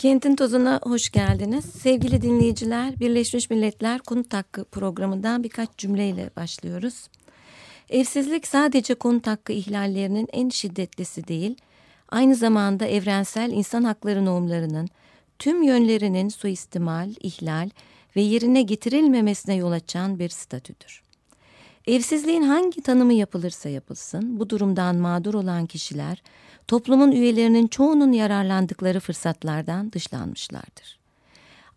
Kentin Tozu'na hoş geldiniz. Sevgili dinleyiciler, Birleşmiş Milletler Konut Hakkı programından birkaç cümleyle başlıyoruz. Evsizlik sadece konut hakkı ihlallerinin en şiddetlisi değil, aynı zamanda evrensel insan hakları normlarının tüm yönlerinin suistimal, ihlal ve yerine getirilmemesine yol açan bir statüdür. Evsizliğin hangi tanımı yapılırsa yapılsın, bu durumdan mağdur olan kişiler, toplumun üyelerinin çoğunun yararlandıkları fırsatlardan dışlanmışlardır.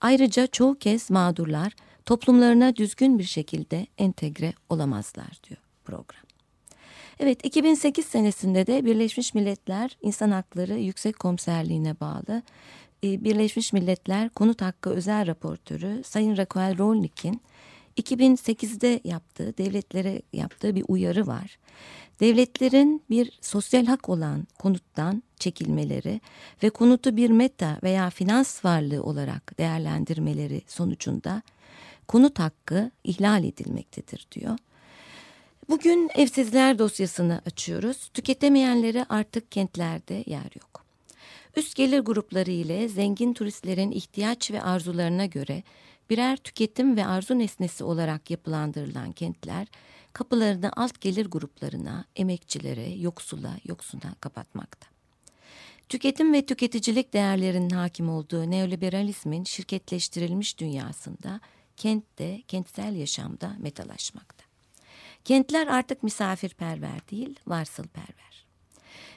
Ayrıca çoğu kez mağdurlar toplumlarına düzgün bir şekilde entegre olamazlar diyor program. Evet 2008 senesinde de Birleşmiş Milletler İnsan Hakları Yüksek Komiserliğine bağlı e, Birleşmiş Milletler Konut Hakkı Özel Raportörü Sayın Raquel Rolnik'in 2008'de yaptığı, devletlere yaptığı bir uyarı var. Devletlerin bir sosyal hak olan konuttan çekilmeleri ve konutu bir meta veya finans varlığı olarak değerlendirmeleri sonucunda konut hakkı ihlal edilmektedir diyor. Bugün evsizler dosyasını açıyoruz. Tüketemeyenlere artık kentlerde yer yok. Üst gelir grupları ile zengin turistlerin ihtiyaç ve arzularına göre birer tüketim ve arzu nesnesi olarak yapılandırılan kentler kapılarını alt gelir gruplarına, emekçilere, yoksula, yoksuna kapatmakta. Tüketim ve tüketicilik değerlerinin hakim olduğu neoliberalizmin şirketleştirilmiş dünyasında kent de kentsel yaşamda metalaşmakta. Kentler artık misafirperver değil, varsılperver.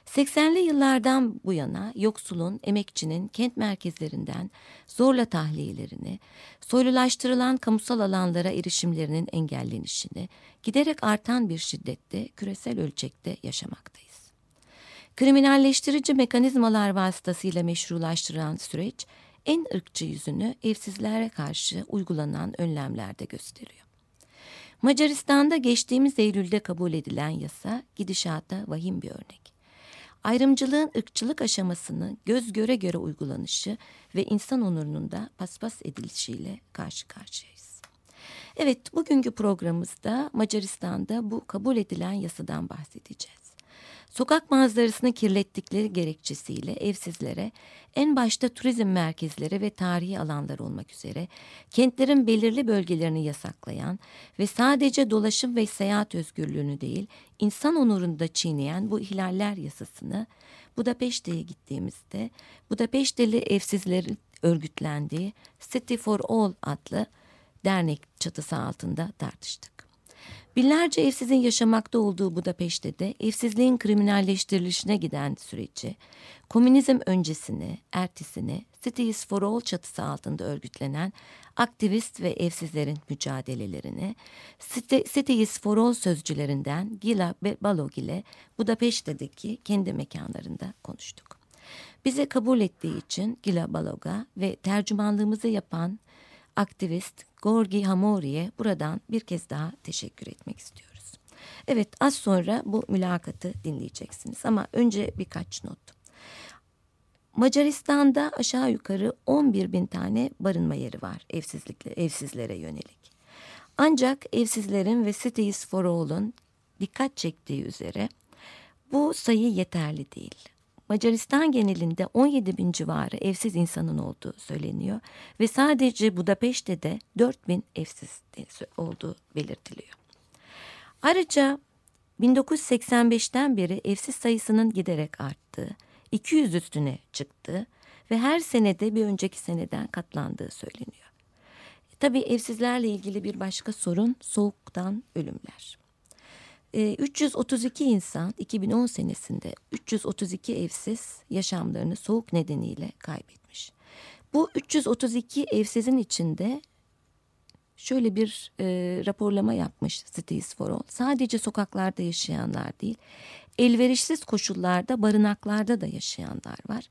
80'li yıllardan bu yana yoksulun, emekçinin kent merkezlerinden zorla tahliyelerini, soylulaştırılan kamusal alanlara erişimlerinin engellenişini giderek artan bir şiddette küresel ölçekte yaşamaktayız. Kriminalleştirici mekanizmalar vasıtasıyla meşrulaştırılan süreç en ırkçı yüzünü evsizlere karşı uygulanan önlemlerde gösteriyor. Macaristan'da geçtiğimiz Eylül'de kabul edilen yasa gidişata vahim bir örnek ayrımcılığın ırkçılık aşamasını göz göre göre uygulanışı ve insan onurunun da paspas edilişiyle karşı karşıyayız. Evet, bugünkü programımızda Macaristan'da bu kabul edilen yasadan bahsedeceğiz. Sokak manzarasını kirlettikleri gerekçesiyle evsizlere en başta turizm merkezleri ve tarihi alanlar olmak üzere kentlerin belirli bölgelerini yasaklayan ve sadece dolaşım ve seyahat özgürlüğünü değil insan onurunu da çiğneyen bu ihlaller yasasını Budapeşte'ye gittiğimizde Budapeşteli evsizlerin örgütlendiği City for All adlı dernek çatısı altında tartıştık. Binlerce evsizin yaşamakta olduğu Budapeşte de evsizliğin kriminalleştirilişine giden süreci, komünizm öncesini, ertesini Cities for All çatısı altında örgütlenen aktivist ve evsizlerin mücadelelerini, Cities for All sözcülerinden Gila Balog ile Budapeşte'deki kendi mekanlarında konuştuk. Bize kabul ettiği için Gila Balog'a ve tercümanlığımızı yapan aktivist Gorgi Hamori'ye buradan bir kez daha teşekkür etmek istiyoruz. Evet az sonra bu mülakatı dinleyeceksiniz ama önce birkaç not. Macaristan'da aşağı yukarı 11 bin tane barınma yeri var evsizlikle, evsizlere yönelik. Ancak evsizlerin ve Cities for All'un dikkat çektiği üzere bu sayı yeterli değil. Macaristan genelinde 17 bin civarı evsiz insanın olduğu söyleniyor ve sadece Budapeşte'de 4 bin evsiz olduğu belirtiliyor. Ayrıca 1985'ten beri evsiz sayısının giderek arttığı, 200 üstüne çıktığı ve her senede bir önceki seneden katlandığı söyleniyor. Tabii evsizlerle ilgili bir başka sorun soğuktan ölümler. 332 ee, insan 2010 senesinde 332 evsiz yaşamlarını soğuk nedeniyle kaybetmiş. Bu 332 evsizin içinde şöyle bir e, raporlama yapmış Cities for All. Sadece sokaklarda yaşayanlar değil, elverişsiz koşullarda barınaklarda da yaşayanlar var.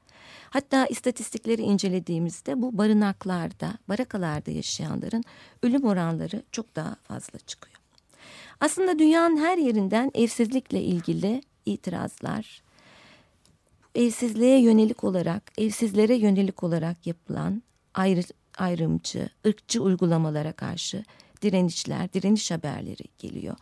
Hatta istatistikleri incelediğimizde bu barınaklarda, barakalarda yaşayanların ölüm oranları çok daha fazla çıkıyor. Aslında dünyanın her yerinden evsizlikle ilgili itirazlar, evsizliğe yönelik olarak, evsizlere yönelik olarak yapılan ayrı, ayrımcı, ırkçı uygulamalara karşı direnişler, direniş haberleri geliyor.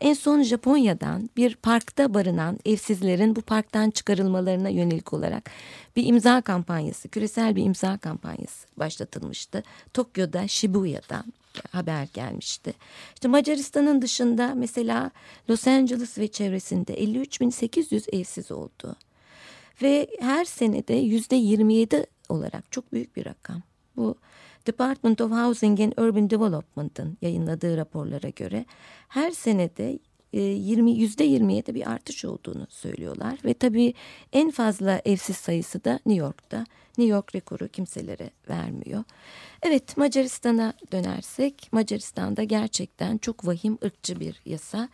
En son Japonya'dan bir parkta barınan evsizlerin bu parktan çıkarılmalarına yönelik olarak bir imza kampanyası, küresel bir imza kampanyası başlatılmıştı. Tokyo'da, Shibuya'dan haber gelmişti. İşte Macaristan'ın dışında mesela Los Angeles ve çevresinde 53.800 evsiz oldu. Ve her senede yüzde 27 olarak çok büyük bir rakam. Bu Department of Housing and Urban Development'ın yayınladığı raporlara göre her senede 20 yüzde 27 bir artış olduğunu söylüyorlar ve tabii en fazla evsiz sayısı da New York'ta. New York rekoru kimselere vermiyor. Evet Macaristan'a dönersek Macaristan'da gerçekten çok vahim ırkçı bir yasa.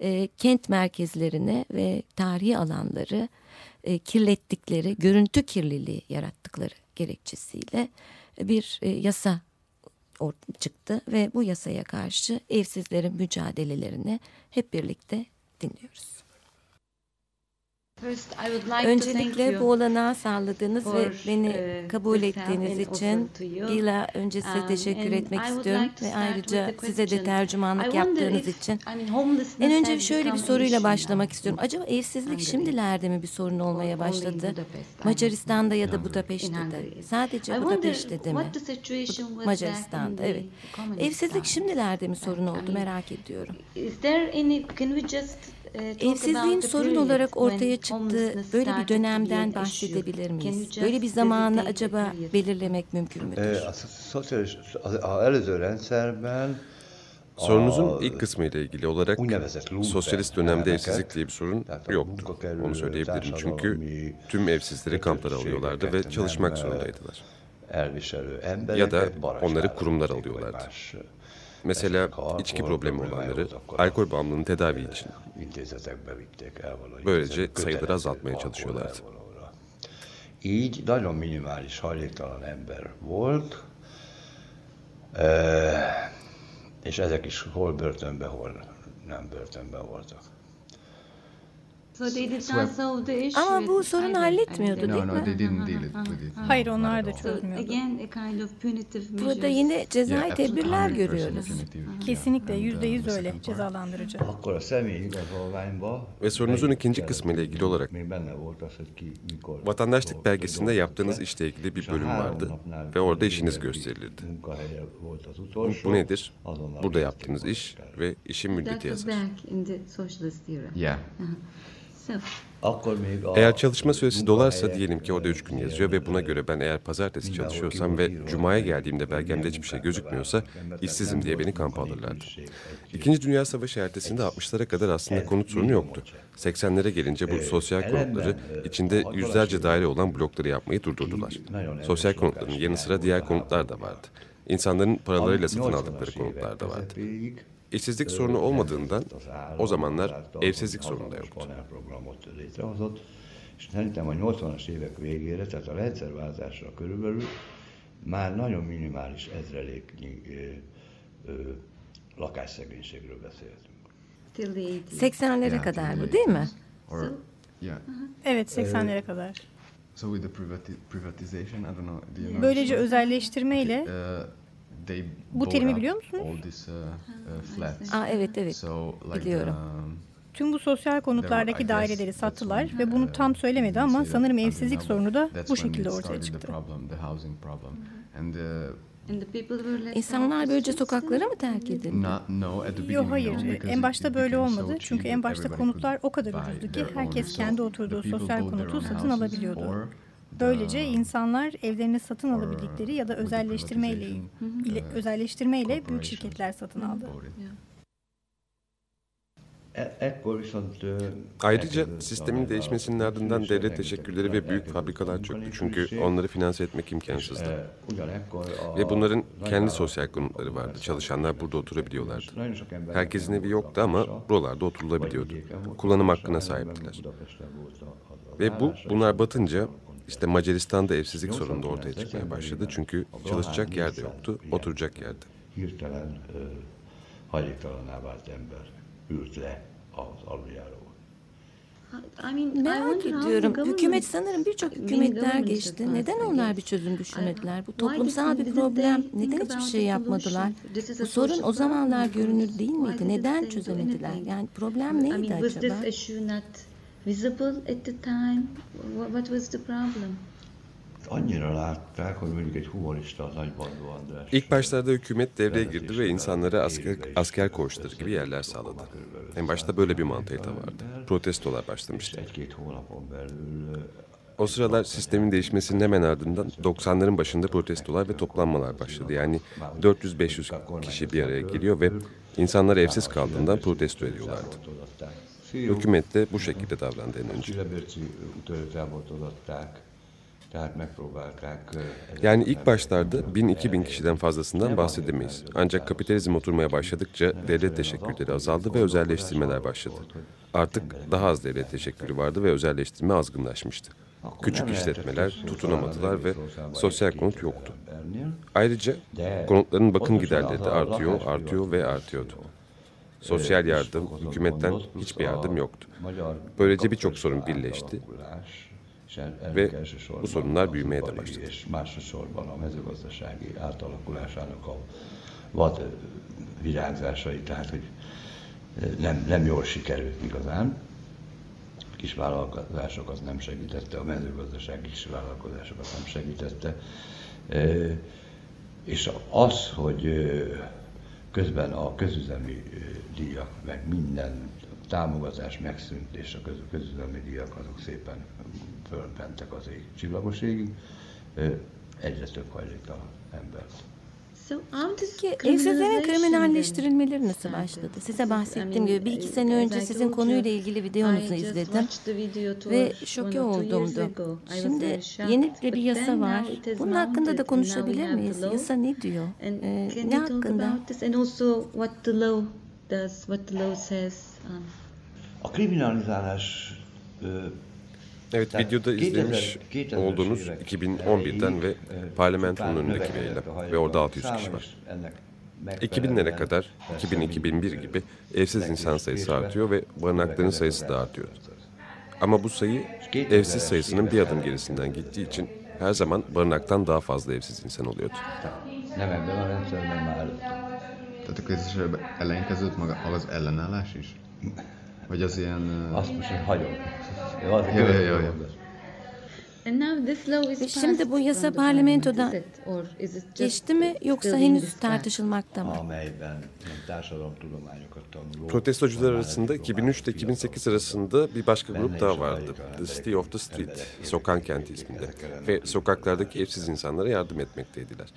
E, kent merkezlerine ve tarihi alanları e, kirlettikleri, görüntü kirliliği yarattıkları gerekçesiyle bir e, yasa çıktı ve bu yasaya karşı evsizlerin mücadelelerini hep birlikte dinliyoruz. Öncelikle bu olanağı sağladığınız ve beni uh, kabul ettiğiniz için Gila önce size um, teşekkür etmek istiyorum ve ayrıca size de tercümanlık yaptığınız için. En önce şöyle bir soruyla başlamak istiyorum. Acaba evsizlik şimdilerde mi bir sorun olmaya başladı? Macaristan'da ya da Budapeşte'de. Sadece Budapeşte'de mi? Macaristan'da evet. Evsizlik şimdilerde mi sorun oldu merak ediyorum. Ee, Evsizliğin sorun olarak ortaya çıktığı böyle bir dönemden bahsedebilir miyiz? Böyle bir zamanı acaba belirlemek mümkün müdür? Ee, Sorunuzun ilk kısmı ile ilgili olarak sosyalist dönemde evsizlik diye bir sorun yoktu. Onu söyleyebilirim çünkü tüm evsizleri kamplara alıyorlardı ve çalışmak zorundaydılar. Ya da onları kurumlar alıyorlardı. Mesela içki problemi olanları alkol bağımlılığının tedavi için. Böylece sayıları azaltmaya çalışıyorlardı. Így nagyon minimális hajléktalan ember volt, és ezek is hol börtönbe, hol nem börtönbe voltak. Ama bu sorunu halletmiyordu değil mi? Hayır onlar da çözmüyordu. Burada yine cezai tedbirler görüyoruz. Kesinlikle yüzde yüz öyle cezalandırıcı. Ve sorunuzun ikinci kısmı ile ilgili olarak vatandaşlık belgesinde yaptığınız işle ilgili bir bölüm vardı ve orada işiniz gösterilirdi. Bu nedir? Burada yaptığınız iş ve işin müddeti yazar. Yeah. Eğer çalışma süresi dolarsa diyelim ki orada üç gün yazıyor ve buna göre ben eğer pazartesi çalışıyorsam ve cumaya geldiğimde belgemde hiçbir şey gözükmüyorsa işsizim diye beni kampa alırlardı. İkinci Dünya Savaşı ertesinde 60'lara kadar aslında konut sorunu yoktu. 80'lere gelince bu sosyal konutları içinde yüzlerce daire olan blokları yapmayı durdurdular. Sosyal konutların yanı sıra diğer konutlar da vardı. İnsanların paralarıyla satın aldıkları konutlar da vardı. İşsizlik sorunu olmadığından o zamanlar evsizlik sorunu da yoktu. Szerintem a 80-as évek végére, tehát a rendszerváltásra körülbelül már nagyon minimális ezreléknyi ö, ö, lakásszegénységről beszéltünk. 80'lere kadar bu değil mi? Or, yeah. Evet 80'lere kadar. So with the privatization, I don't know, do you know Böylece özelleştirmeyle uh, bu terimi biliyor musunuz? Uh, uh, Aa, evet evet biliyorum. Um, Tüm bu sosyal konutlardaki daireleri sattılar ve bunu tam söylemedi ama sanırım evsizlik sorunu da bu şekilde ortaya çıktı. İnsanlar böylece sokaklara mı terk edildi? Yok hayır. En başta böyle olmadı. Çünkü en başta konutlar o kadar ucuzdu ki herkes kendi oturduğu sosyal konutu satın alabiliyordu. Böylece insanlar evlerini satın alabildikleri ya da özelleştirmeyle ile, özelleştirmeyle büyük şirketler satın aldı. Ayrıca sistemin değişmesinin ardından devlet teşekkürleri ve büyük fabrikalar çöktü. Çünkü onları finanse etmek imkansızdı. Ve bunların kendi sosyal konutları vardı. Çalışanlar burada oturabiliyorlardı. Herkesin evi yoktu ama buralarda oturulabiliyordu. Kullanım hakkına sahiptiler. Ve bu bunlar batınca işte Macaristan'da evsizlik sorunu da ortaya çıkmaya başladı. Çünkü çalışacak yer de yoktu, oturacak yerde. Hirtelen hajléktalaná vált ember ült le az aluljáról. Merak ediyorum. Hükümet sanırım birçok hükümetler geçti. Neden onlar bir çözüm düşünmediler? Bu toplumsal bir problem. Neden hiçbir şey yapmadılar? Bu sorun o zamanlar görünür değil miydi? Neden çözemediler? Yani problem neydi acaba? Visible at the time? What was the problem? Annyira látták, hogy mondjuk egy humanista az Nagybandó András. İlk başlarda hükümet devreye girdi ve insanlara asker, asker koğuşları gibi yerler sağladı. En başta böyle bir mantığı vardı. Protestolar başlamıştı. Egy-két hónapon belül O sıralar sistemin değişmesinin hemen ardından 90'ların başında protestolar ve toplanmalar başladı. Yani 400-500 kişi bir araya geliyor ve insanlar evsiz kaldığından protesto ediyorlardı. Hükümet de bu şekilde davrandı en önce. Yani ilk başlarda 1000-2000 kişiden fazlasından bahsedemeyiz. Ancak kapitalizm oturmaya başladıkça devlet teşekkürleri azaldı ve özelleştirmeler başladı. Artık daha az devlet teşekkürü vardı ve özelleştirme azgınlaşmıştı. Küçük işletmeler tutunamadılar ve sosyal konut yoktu. Ayrıca konutların bakım giderleri de artıyor, artıyor ve artıyordu. Sosyal yardım, hükümetten hiçbir yardım yoktu. Böylece birçok sorun birleşti ve bu sorunlar büyümeye de başladı. A a vad virágzásai, tehát hogy nem, nem jól sikerült igazán. Kisvállalkozások az nem segítette, a mezőgazdaság kisvállalkozásokat nem segítette. E, És az, hogy e, közben a közüzemi díjak, meg minden támogatás megszűnt, és a köz- közüzemi díjak azok szépen fölmentek az ég csillagos égig, egyre több embert So how does Peki evsizlerin kriminalleştirilmeleri nasıl başladı? Size bahsettiğim gibi bir iki sene I önce sizin konuyla ilgili videonuzu izledim ve şoke oldumdu. Şimdi yeni de bir yasa var. Bunun hakkında da konuşabilir miyiz? Yasa ne diyor? Ee, ne hakkında? about this? Evet videoda izlemiş olduğunuz 2011'den ve parlamentonun önündeki bir eylem ve orada 600 kişi var. 2000'lere kadar 2000-2001 gibi evsiz insan sayısı artıyor ve barınakların sayısı da artıyor. Ama bu sayı evsiz sayısının bir adım gerisinden gittiği için her zaman barınaktan daha fazla evsiz insan oluyordu. a. Tehát akkor ez is elején kezdődött maga az ellenállás is? Vagy az ilyen... Azt most én hagyom. Jó, Jó, jó, şimdi bu yasa just Geçti mi yoksa henüz tartışılmakta mı? Protestocular arasında 2003 ile 2008 arasında bir başka grup daha vardı. The City of the Street, Sokak Kenti isminde. Ve sokaklardaki evsiz insanlara yardım etmekteydiler.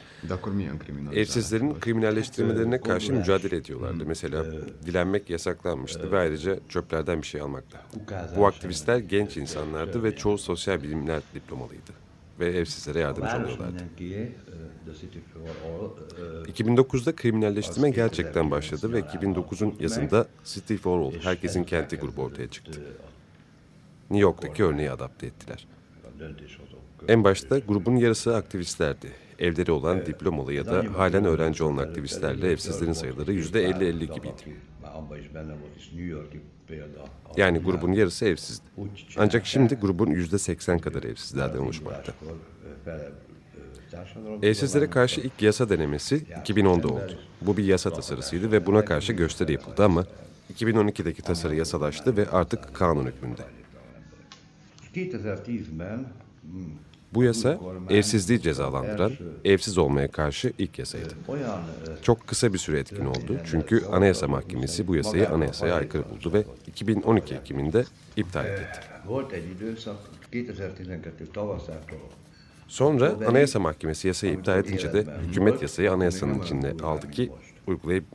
Evsizlerin kriminalleştirmelerine karşı mücadele ediyorlardı. Mesela dilenmek yasaklanmıştı ve ayrıca çöplerden bir şey almakta. Bu aktivistler genç insanlardı ve çoğu sosyal bilimler diplomalıydı. Ve evsizlere yardımcı oluyorlardı. mindenkié, ö, The City for All, ö, 2009'da kriminalleştirme gerçekten başladı ve 2009'un yazında City for All, herkesin kenti grubu ortaya çıktı. New York'taki örneği adapte ettiler. En başta grubun yarısı aktivistlerdi. Evleri olan diplomalı ya da halen öğrenci olan aktivistlerle evsizlerin sayıları yüzde 50-50 gibiydi. Yani grubun yarısı evsizdi. Ancak şimdi grubun yüzde 80 kadar evsizlerden oluşmakta. Ö, társadalom- Evsizlere karşı ilk yasa denemesi 2010'da oldu. Bu bir yasa tasarısıydı ve buna karşı gösteri yapıldı ama 2012'deki tasarı yasalaştı ve artık kanun hükmünde. 2010-ben Bu yasa evsizliği cezalandıran, evsiz olmaya karşı ilk yasaydı. Çok kısa bir süre etkin oldu çünkü Anayasa Mahkemesi bu yasayı anayasaya aykırı buldu ve 2012 Ekim'inde iptal etti. volt egy időszak, 2012 tavaszától Sonra Anayasa Mahkemesi yasayı iptal edince de hükümet yasayı anayasanın içine aldı ki uygulayıp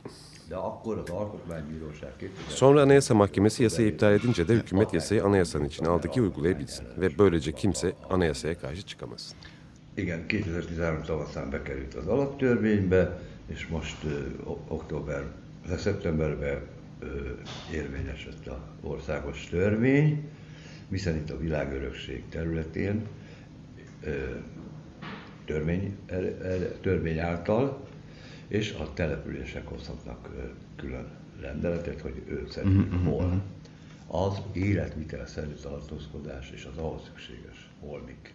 De akkor az Alkotmánybíróság 2000 Sonra Anayasa Mahkemesi yasayı iptal edince de hükümet yasayı anayasanın içine aldı ki uygulayabilsin. Ve böylece kimse anayasaya karşı çıkamasın. Igen, 2013 tavaszán bekerült az alaptörvénybe, és most október, szeptemberben érvényesült az országos törvény, miszerint a világörökség területén törvény, törvény által, és a települések hozhatnak külön rendeletet, hogy ő szerint hol az életvitelszerű tartózkodás és az ahhoz szükséges holmik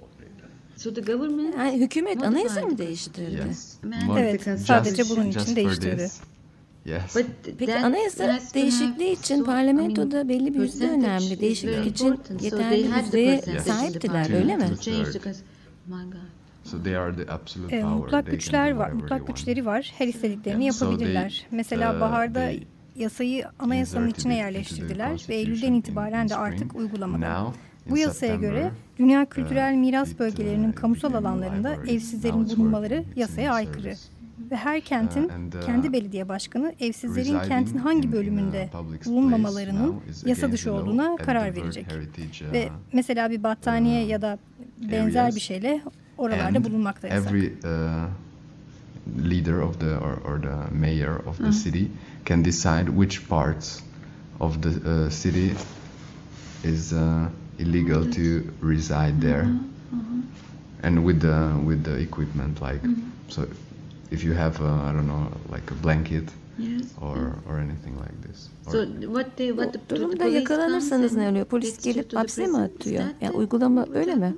ott létezik. So the government Yani hükümet anayasa mı değiştirdi? Yes. Evet, sadece bunun için değiştirdi. Yes. But Peki anayasa değişikliği için parlamentoda belli bir yüzde önemli. Değişiklik için yeterli yüzdeye sahiptiler öyle mi? my God. E, mutlak güçler var, mutlak güçleri var. Her istediklerini yapabilirler. Mesela uh, baharda yasayı anayasanın içine yerleştirdiler ve Eylül'den itibaren de artık uygulamada. Bu yasaya göre dünya kültürel uh, miras it, bölgelerinin uh, kamusal alanlarında evsizlerin bulunmaları yasaya aykırı. Ve her kentin, Uh, uh, kendi belediye başkanı evsizlerin kentin in- hangi bölümünde bulunmamalarının yasa dışı olduğuna karar verecek. Uh, Ve mesela bir battaniye ya da benzer bir şeyle oralarda and bulunmak da yasak. Every uh, leader of the or, or the mayor of the city can decide which parts of the uh, city is uh, illegal to reside there, and with the with the equipment like so. If you have, uh, I don't know, like a blanket Yes. or or anything like this. Or, So what they what the, Bu the durumda police yakalanırsanız comes ne and oluyor? Polis takes you gelip to hapse mi atıyor? Is Yani it? uygulama What öyle mi?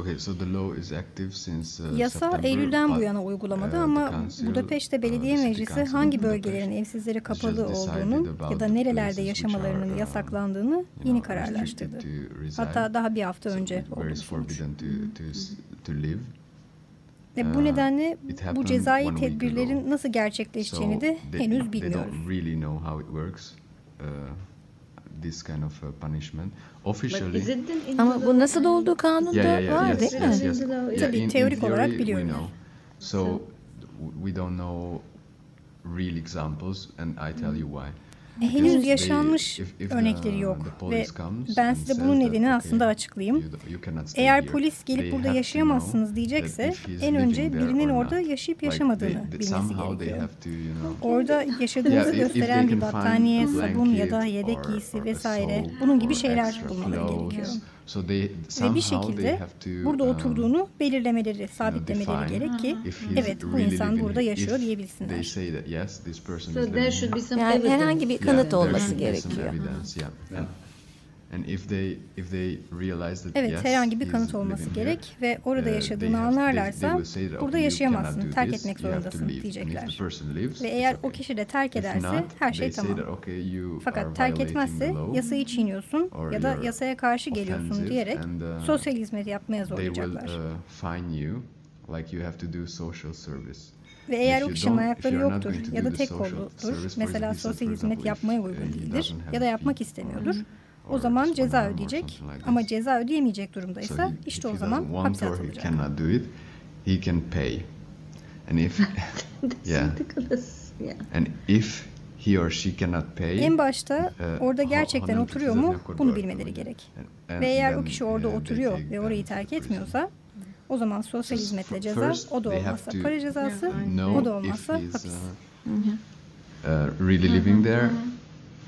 Okay, so the law is active since uh, Yasa September, Eylül'den bu yana uygulamada uh, ama the council, Budapeşte uh, Belediye city Meclisi hangi bölgelerin evsizlere kapalı just olduğunu decided ya da nerelerde yaşamalarının are, uh, yasaklandığını you yeni know, kararlaştırdı. to reside. Hatta daha bir hafta önce So where oldu sonuç. Ve bu Uh, nedenle bu cezai tedbirlerin ago. nasıl So gerçekleşeceğini de they, henüz they bilmiyoruz. don't really know how it works. Uh, this kind of uh, punishment. But Officially, is it then in Ama the bu law? nasıl da olduğu kanunda yeah, yeah, yeah, var yes, değil mi? yes, yes. Tabii, Yeah, Tabii, in- in teorik olarak theory, we biliyorum. know. So we don't know real examples, and I tell you why. Henüz Because they- yaşanmış örnekleri yok ve ben size bunun okay, aslında açıklayayım. Eğer polis gelip burada yaşayamazsınız diyecekse en önce birinin or orada yaşayıp yaşamadığını bilmesi gerekiyor. Orada yaşadığınızı gösteren bir battaniye, sabun ya da yedek giysi vesaire bunun gibi şeyler bulmaları gerekiyor. So they Ve bir somehow they şekilde have to, burada um, oturduğunu belirlemeleri, sabitlemeleri define gerek ki evet bu really insan living burada here. yaşıyor If diyebilsinler. They say that yes, this person So is there should be here. some Yani herhangi bir Yeah, kanıt there olması should be some gerekiyor. evidence, yeah. And, Evet yes, herhangi bir kanıt olması gerek here, ve orada uh, yaşadığını anlarlarsa burada yaşayamazsın, terk etmek zorundasın diyecekler. leaves, Ve eğer okay. o kişi de terk ederse not, her şey tamam. that, okay, Fakat terk etmezse yasayı çiğniyorsun or ya da yasaya karşı geliyorsun diyerek and, uh, sosyal hizmet yapmaya they will zorlayacaklar. uh, social service. Ve eğer o kişinin ayakları yoktur ya da tek kolludur, mesela sosyal hizmet yapmaya uygun değildir ya da yapmak istemiyordur, or o zaman ceza ödeyecek ama ceza ödeyemeyecek So durumdaysa he- işte o zaman hapse atılacak. cannot do it, he can pay. And if Yeah. and he or she cannot pay, En başta uh, orada gerçekten oturuyor mu bunu bilmeleri gerek. Ve eğer o kişi orada oturuyor ve orayı terk etmiyorsa o zaman sosyal hizmetle ceza, o da olmazsa para cezası, o da olmazsa hapis. uh, uh, really living there,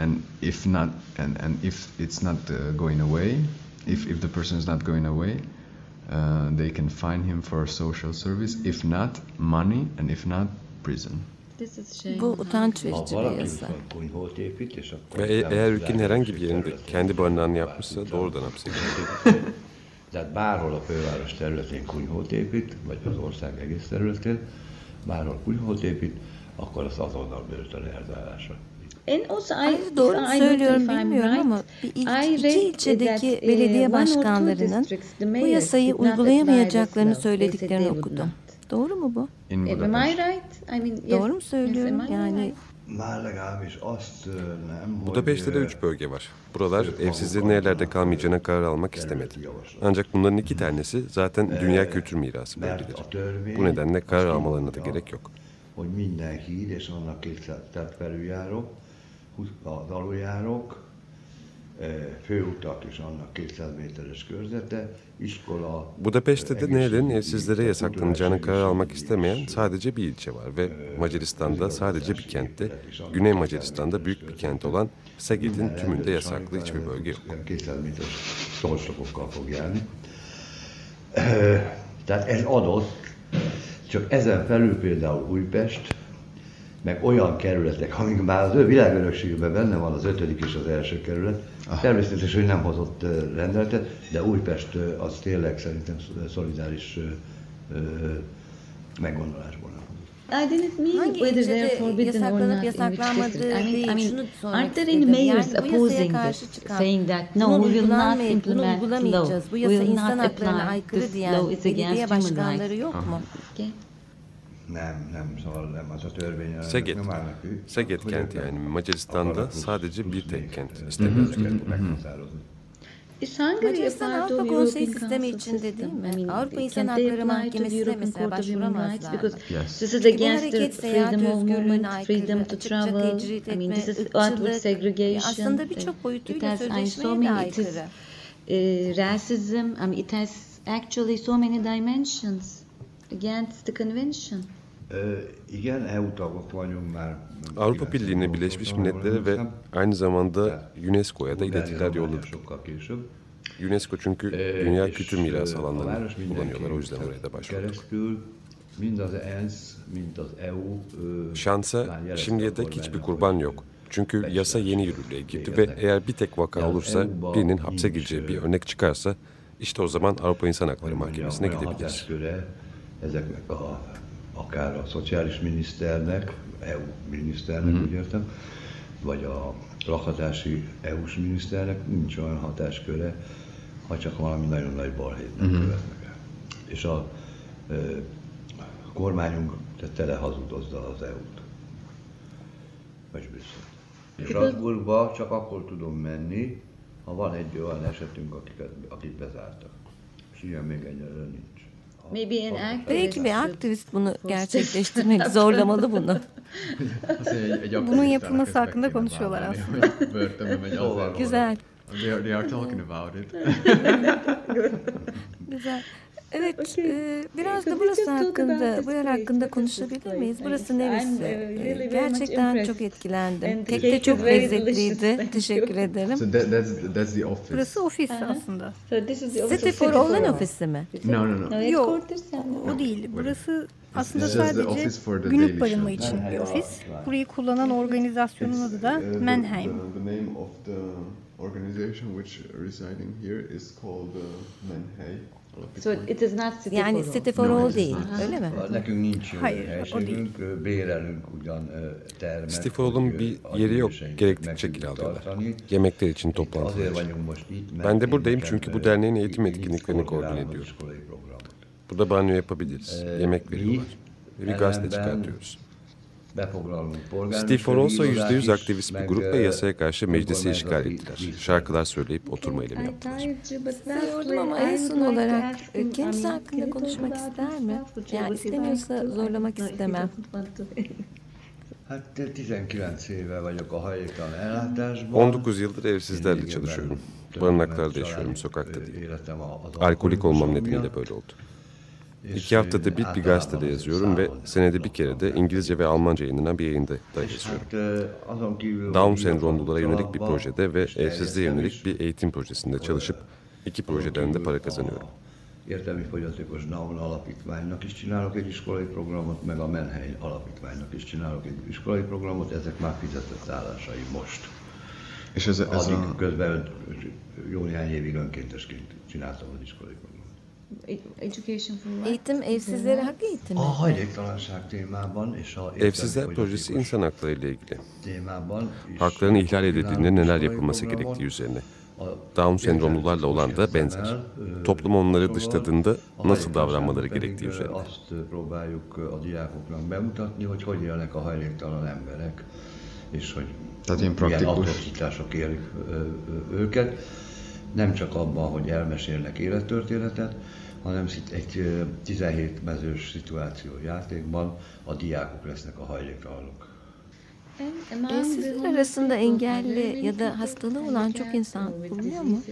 and if not, and, and if it's not uh, going away, if, if the person is not going away, uh, they can fine him for social service. If not, money, and if not, prison. This is shame. Bu utanç Ha verici bir valaki yasa. viszont kunyhót épít, és akkor... Ve e- nem eğer az ülkenin herhangi bir világos yerinde területén kendi barınağını kunyhót yapmışsa épít, doğrudan hapse girecek. Tehát bárhol a főváros területén kunyhót épít, vagy az ország egész területén, bárhol kunyhót épít, akkor az azonnal börtön elzárása. And also I, Hayır, doğru mu söylüyorum bilmiyorum right, ama bir il, I iki ilçedeki that, uh, belediye başkanlarının bu yasayı they söylediklerini okudum. Doğru mu bu? In Am I right? I mean, yes. Doğru mu söylüyorum? Yani right? Már legalábbis azt ö, nem, hogy... Budapeşte de ö, üç bölge var. Buralar evsizlerin evlerde kalmayacağına karar almak istemedi. Ancak bunların iki tanesi zaten dünya kültür mirası bölgeleri. Bu nedenle karar almalarına da gerek yok. hogy minden híd és annak 200 tehát felüljárók, az aluljárók, főutak és annak 200 méteres körzete, iskola... Budapeşte de nehrin evsizlere yasaklanacağını karar almak istemeyen sadece bir ilçe var ve Macaristan'da sadece bir kentte, Güney Macaristan'da büyük bir kent olan Szeged'in tümünde yasaklı hiçbir bölge yok. 200 méteres torsokokkal fog járni. Tehát ez adott, csak ezen felül például Újpest, meg olyan kerületek, amik már az ő világörökségben benne van az ötödik és az első kerület, ah. természetesen, hogy nem hozott rendeletet, de Újpest az tényleg szerintem szolidáris meggondolásból I didn't mean whether they are forbidden or not in which district. I mean, I mean aren't there any mayors opposing this, saying that no, we will not implement law, we will not apply this law, it's against human rights. Okay. Nem, nem, szóval nem az a törvény. Szeged. Szeged kent yani Macaristan'da sadece bir tek kent. İstemiyoruz meghatározni. Macaristan Avrupa Konseyi sistemi içinde değil mi? Avrupa İnsan Hakları Mahkemesi'ne mesela başvuramazlar. This is against the freedom of movement, freedom to travel. I mean, this is outward segregation. Aslında birçok boyutuyla sözleşmeye de aykırı. Racism, I mean, it has actually so many dimensions against the convention. Vagyunk már. Avrupa Birliği'ne, Birleşmiş Milletler'e ve aynı zamanda UNESCO'ya da iletiler yolladık. UNESCO çünkü dünya kültür mirası alanlarını kullanıyorlar. O yüzden oraya da başvurduk. Şansa şimdiye dek hiçbir kurban yok. Çünkü yasa yeni yürürlüğe girdi ve eğer bir tek vaka olursa birinin hapse gireceği bir örnek çıkarsa işte o zaman Avrupa İnsan Hakları Mahkemesi'ne gidebiliriz. Akár a szociális miniszternek, EU miniszternek, mm. úgy értem, vagy a lakhatási EU-s miniszternek nincs olyan hatásköre, ha csak valami nagyon nagy balhét mm. követnek el. És a, e, a kormányunk tele hazudozza az EU-t. Vagy Brüsszel. Strasbourgba csak akkor tudom menni, ha van egy olyan esetünk, akiket, akit bezártak. És ilyen még egyelőre nincs. Belki bir aktivist bunu gerçekleştirmek zorlamalı bunu. Bunun yapılması hakkında konuşuyorlar aslında. Güzel. They are talking about it. Güzel. Evet, e, biraz da burası hakkında, bu yer hakkında konuşabilir miyiz? Burası neresi? E, gerçekten çok etkilendim. Kek de çok lezzetliydi. Teşekkür ederim. So that, that's, that's the office. Burası ofis aslında. City for All'ın ofisi mi? No, no, no. Yok, o değil. Burası aslında sadece günlük barınma için bir ofis. Burayı kullanan organizasyonun adı da uh, Mannheim. The name of the organization which residing here is called uh, Mannheim. So it is not city yani for city for all değil, öyle mi? Nekünk nincs Hayır, helységünk, bérelünk ugyan termet. City for All'ın bir yeri yok, gerektikçe kiralıyorlar. Yemekler için toplantılar Ben de buradayım çünkü bu derneğin eğitim etkinliklerini koordine ediyorum. Burada banyo yapabiliriz, yemek veriyorlar ve bir gazete çıkartıyoruz. Steve Forolso %100 aktivist bir grup ve yasaya karşı meclisi işgal ettiler. Şarkılar söyleyip oturma eylemi yaptılar. Sordum ama en son olarak kendisi hakkında konuşmak ister mi? Yani istemiyorsa zorlamak istemem. 19 yıldır evsizlerle çalışıyorum. Barınaklarda yaşıyorum, sokakta değil. Alkolik olmam nedeniyle böyle oldu. İki haftada bir bir gazetede yazıyorum ve senede bir kere de İngilizce ve Almanca yayınlanan bir yayında da yazıyorum. Down sendromlulara yönelik bir projede ve evsizliğe yönelik bir eğitim projesinde çalışıp iki projeden de para kazanıyorum. Értelmi fogyatékos Down Alapítványnak is csinálok egy iskolai programot, meg a Menhely Alapítványnak is csinálok egy iskolai programot, ezek már fizetett állásai most. És ez, ez Addig a... közben jó néhány évig önkéntesként csináltam az iskolai programot. Education for what? Eğitim evsizlere hak eğitimi. Evsizler projesi insan hakları ile ilgili. Hakların ihlal edildiğinde neler yapılması gerektiği üzerine. Down sendromlularla olan da benzer. Toplum onları dışladığında nasıl davranmaları gerektiği üzerine. Hogy Tehát érik őket. Nem csak abban, hogy elmesélnek élettörténetet, hanem egy 17 mezős szituáció játékban a diákok lesznek a hajléktalanok. Sizin arasında engelli ya da hastalığı olan çok insan bulunuyor mu?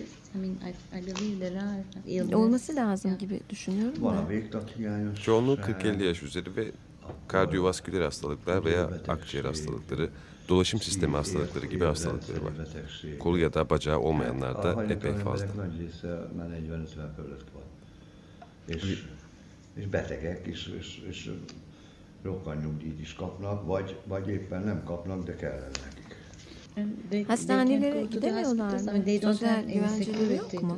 Olması lazım gibi düşünüyorum ben. Çoğunluğu 40-50 yaş üzeri ve kardiyovasküler hastalıklar veya akciğer hastalıkları, dolaşım sistemi hastalıkları gibi hastalıkları var. Kolu ya da bacağı olmayanlar da epey fazla. És, betegek, és, és, és rokkanyugdíjt is kapnak, vagy, vagy éppen nem kapnak, de kellene nekik. Hastanelere gidemiyorlar mı? Sosyal güvenceleri yok mu?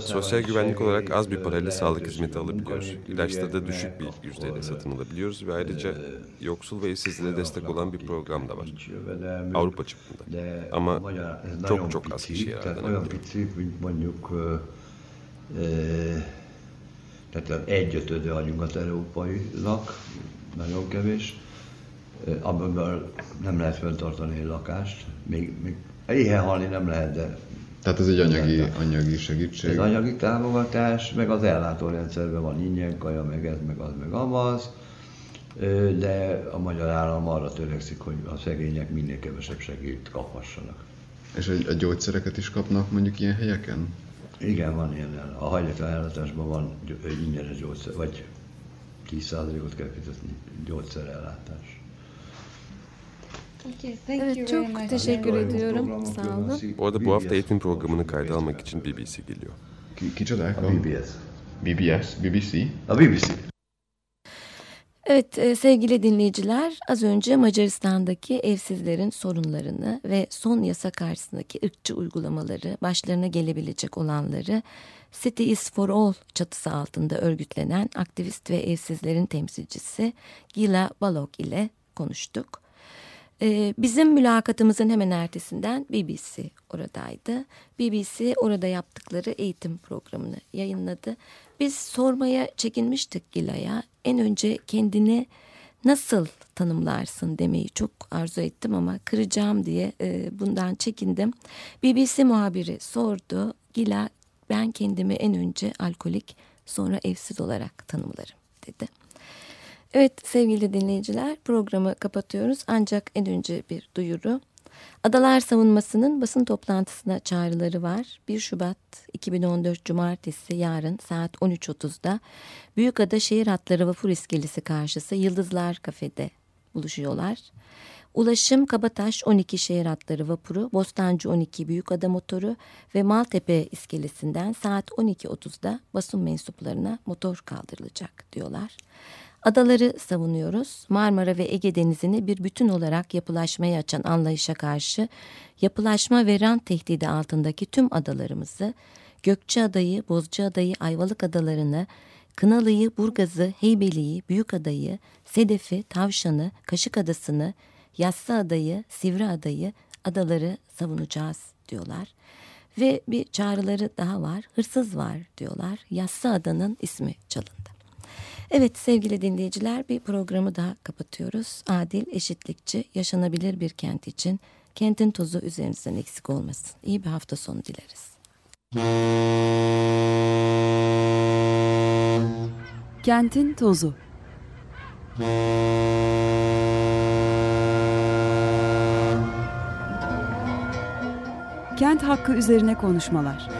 Sosyal güvenlik olarak az bir parayla sağlık hizmeti alabiliyoruz. İlaçları da düşük bir yüzdeyle satın alabiliyoruz ve ayrıca yoksul ve işsizlere destek olan bir program da var. Avrupa çapında. Ama çok çok az kişiye yararlanabiliyor. Tehát egy ötöde a nyugat-európainak, nagyon kevés, amiből nem lehet fenntartani egy lakást. Még, még éhen halni nem lehet, de... Tehát ez egy anyagi, anyagi segítség? Ez anyagi támogatás, meg az ellátórendszerben van ingyen kaja, meg ez, meg az, meg amaz, de a magyar állam arra törekszik, hogy a szegények minél kevesebb segít kaphassanak. És a, a gyógyszereket is kapnak mondjuk ilyen helyeken? Igen, van ilyen. A hajléktalan ellátásban van ingyenes gyógyszer, vagy 10%-ot kell fizetni gyógyszerellátás. Evet çok teşekkür ediyorum. Sağ olun. Bu arada bu hafta eğitim programını kayda almak için BBC geliyor. BBS. BBS? BBC? A BBC. Evet e, sevgili dinleyiciler az önce Macaristan'daki evsizlerin sorunlarını ve son yasa karşısındaki ırkçı uygulamaları başlarına gelebilecek olanları City is for All çatısı altında örgütlenen aktivist ve evsizlerin temsilcisi Gila Balog ile konuştuk. Ee, bizim mülakatımızın hemen ertesinden BBC oradaydı. BBC orada yaptıkları eğitim programını yayınladı. Biz sormaya çekinmiştik Gila'ya. En önce kendini nasıl tanımlarsın demeyi çok arzu ettim ama kıracağım diye e, bundan çekindim. BBC muhabiri sordu. Gila ben kendimi en önce alkolik sonra evsiz olarak tanımlarım dedi. Evet sevgili dinleyiciler programı kapatıyoruz ancak en önce bir duyuru. Adalar Savunması'nın basın toplantısına çağrıları var. 1 Şubat 2014 Cumartesi yarın saat 13.30'da Büyükada Şehir Hatları Vapur İskelesi karşısı Yıldızlar Kafede buluşuyorlar. Ulaşım Kabataş 12 şehir hatları vapuru, Bostancı 12 Büyükada motoru ve Maltepe iskelesinden saat 12.30'da basın mensuplarına motor kaldırılacak diyorlar. Adaları savunuyoruz. Marmara ve Ege Denizi'ni bir bütün olarak yapılaşmaya açan anlayışa karşı yapılaşma ve rant tehdidi altındaki tüm adalarımızı, Gökçeada'yı, Bozcaada'yı, Ayvalık adalarını, Kınalı'yı, Burgaz'ı, Heybeli'yi, Büyükada'yı, Sedef'i, Tavşan'ı, Kaşık Adası'nı, Yassı Adayı, Sivri Adayı, adaları savunacağız diyorlar. Ve bir çağrıları daha var. Hırsız var diyorlar. Yassı Adanın ismi çalındı. Evet sevgili dinleyiciler bir programı daha kapatıyoruz. Adil, eşitlikçi, yaşanabilir bir kent için kentin tozu üzerinizden eksik olmasın. İyi bir hafta sonu dileriz. Kentin tozu Kent hakkı üzerine konuşmalar.